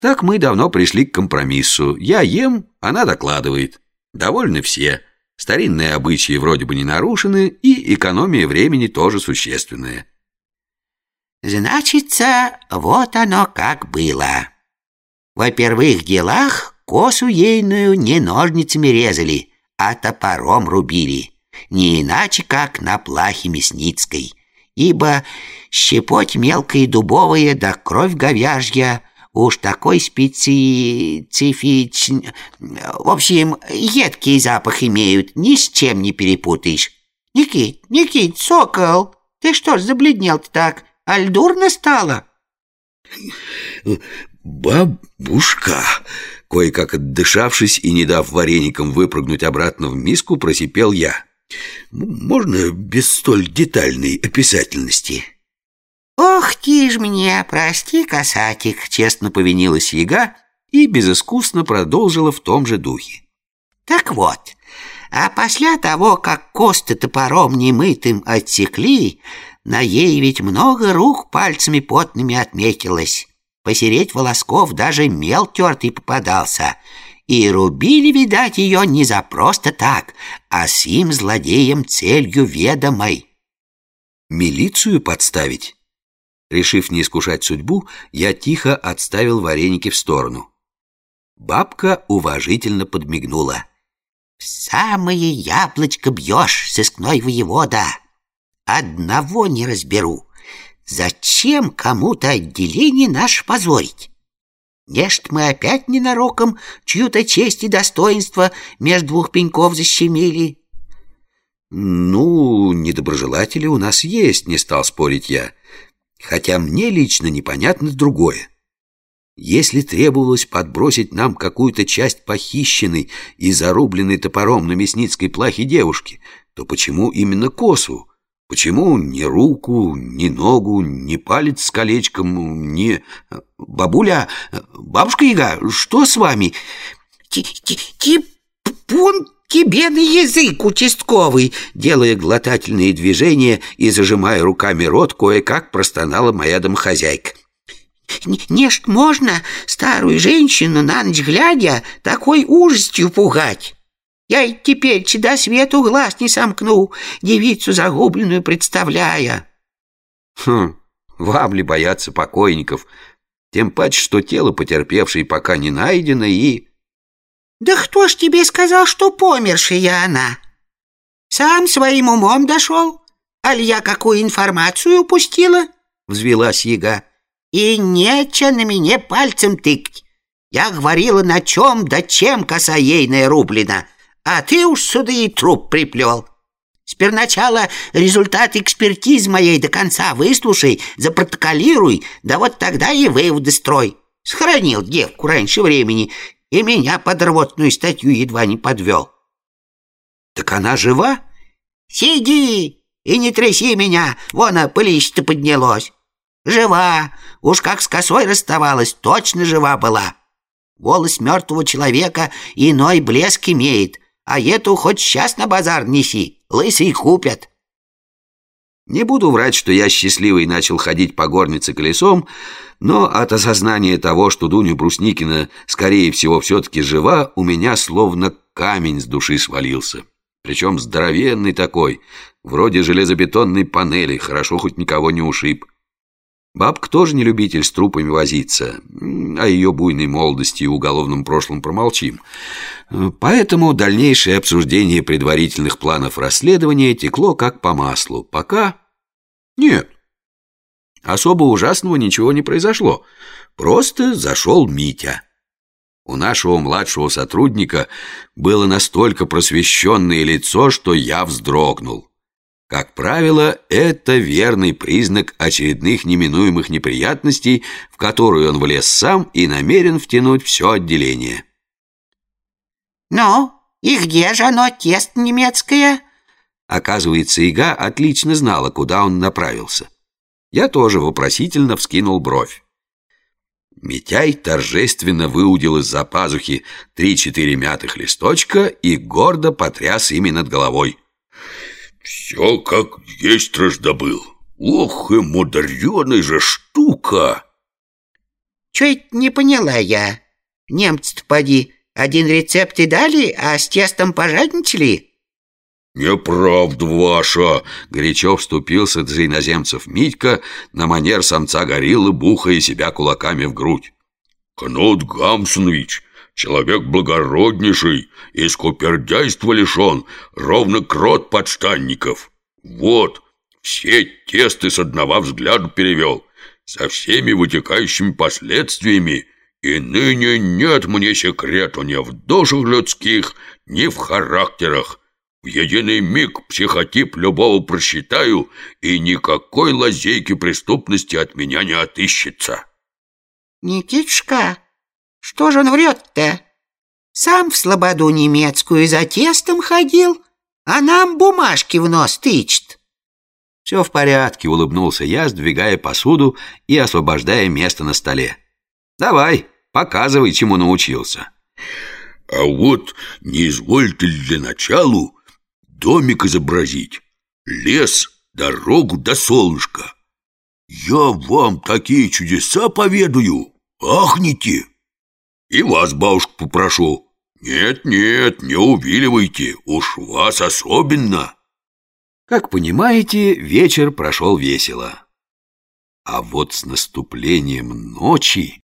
Так мы давно пришли к компромиссу. Я ем, она докладывает. Довольны все. Старинные обычаи вроде бы не нарушены, и экономия времени тоже существенная. Значится, вот оно как было. Во первых делах косу ейную не ножницами резали, а топором рубили, не иначе, как на плахе мясницкой, ибо щепоть мелкая дубовая да кровь говяжья уж такой специфич... В общем, едкий запах имеют, ни с чем не перепутаешь. Никит, Никит, сокол, ты что ж забледнел-то так? Аль дурно стало? «Бабушка!» Кое-как отдышавшись и не дав вареникам выпрыгнуть обратно в миску, просипел я. «Можно без столь детальной описательности?» «Ох ты ж мне, прости, касатик!» Честно повинилась яга и безыскусно продолжила в том же духе. «Так вот, а после того, как косты топором немытым отсекли, на ей ведь много рук пальцами потными отметилось. Посереть волосков даже мел тертый попадался. И рубили, видать, ее не за просто так, а с им злодеем целью ведомой. «Милицию подставить?» Решив не искушать судьбу, я тихо отставил вареники в сторону. Бабка уважительно подмигнула. «В самое яблочко бьешь, сыскной воевода! Одного не разберу. Зачем кому-то отделение наш позорить? Нечто мы опять ненароком чью-то честь и достоинство между двух пеньков защемили?» «Ну, недоброжелатели у нас есть», — не стал спорить я. Хотя мне лично непонятно другое. Если требовалось подбросить нам какую-то часть похищенной и зарубленной топором на мясницкой плахе девушки, то почему именно косу? Почему ни руку, ни ногу, ни палец с колечком, ни... Бабуля, бабушка Яга, что с вами? Типун тебе на язык, участковый!» Делая глотательные движения и зажимая руками рот, кое-как простонала моя домохозяйка. «Нечт можно старую женщину на ночь глядя такой ужастью пугать!» Я и теперь до свету глаз не сомкну, девицу загубленную представляя. Хм, вам ли бояться покойников? Тем паче, что тело потерпевшей пока не найдено и... Да кто ж тебе сказал, что помершая она? Сам своим умом дошел? Аль я какую информацию упустила? Взвелась яга. И нече на меня пальцем тыкать. Я говорила, на чем да чем коса ейная рублена, а ты уж сюда и труп приплел. Сперначала результат экспертизы моей до конца выслушай, запротоколируй, да вот тогда и выводы строй. Схоронил девку раньше времени и меня под рвотную статью едва не подвел. Так она жива? Сиди и не тряси меня, вон а пылище-то поднялось. Жива, уж как с косой расставалась, точно жива была. Голос мертвого человека иной блеск имеет, а эту хоть сейчас на базар неси, лысый купят. Не буду врать, что я счастливый начал ходить по горнице колесом, но от осознания того, что Дуня Брусникина, скорее всего, все-таки жива, у меня словно камень с души свалился. Причем здоровенный такой, вроде железобетонной панели, хорошо хоть никого не ушиб. Бабка тоже не любитель с трупами возиться, о ее буйной молодости и уголовном прошлом промолчим. Поэтому дальнейшее обсуждение предварительных планов расследования текло как по маслу, пока нет. Особо ужасного ничего не произошло. Просто зашел Митя. У нашего младшего сотрудника было настолько просвещенное лицо, что я вздрогнул. Как правило, это верный признак очередных неминуемых неприятностей, в которые он влез сам и намерен втянуть все отделение. «Ну, и где же оно, тесто немецкое?» Оказывается, Ига отлично знала, куда он направился. Я тоже вопросительно вскинул бровь. Митяй торжественно выудил из-за пазухи три-четыре мятых листочка и гордо потряс ими над головой. «Все как есть раздобыл. Ох и мудреная же штука!» Это не поняла я? Немцы-то, поди, один рецепт и дали, а с тестом пожадничали?» «Неправда ваша!» — горячо вступился за иноземцев Митька на манер самца гориллы, бухая себя кулаками в грудь. «Кнут Гамсунович, человек благороднейший, и скупердяйства лишен, ровно крот подштанников. Вот, все тесты с одного взгляда перевел, со всеми вытекающими последствиями, и ныне нет мне секрету ни в душах людских, ни в характерах. В единый миг психотип любого просчитаю, и никакой лазейки преступности от меня не отыщется. Никитушка, что же он врет-то? Сам в слободу немецкую за тестом ходил, а нам бумажки в нос тычет. Все в порядке, улыбнулся я, сдвигая посуду и освобождая место на столе. Давай, показывай, чему научился. А вот не извольте для началу домик изобразить, лес, дорогу до солнышка. Я вам такие чудеса поведаю, ахните. И вас, бабушка, попрошу. Нет-нет, не увиливайте, уж вас особенно. Как понимаете, вечер прошел весело. А вот с наступлением ночи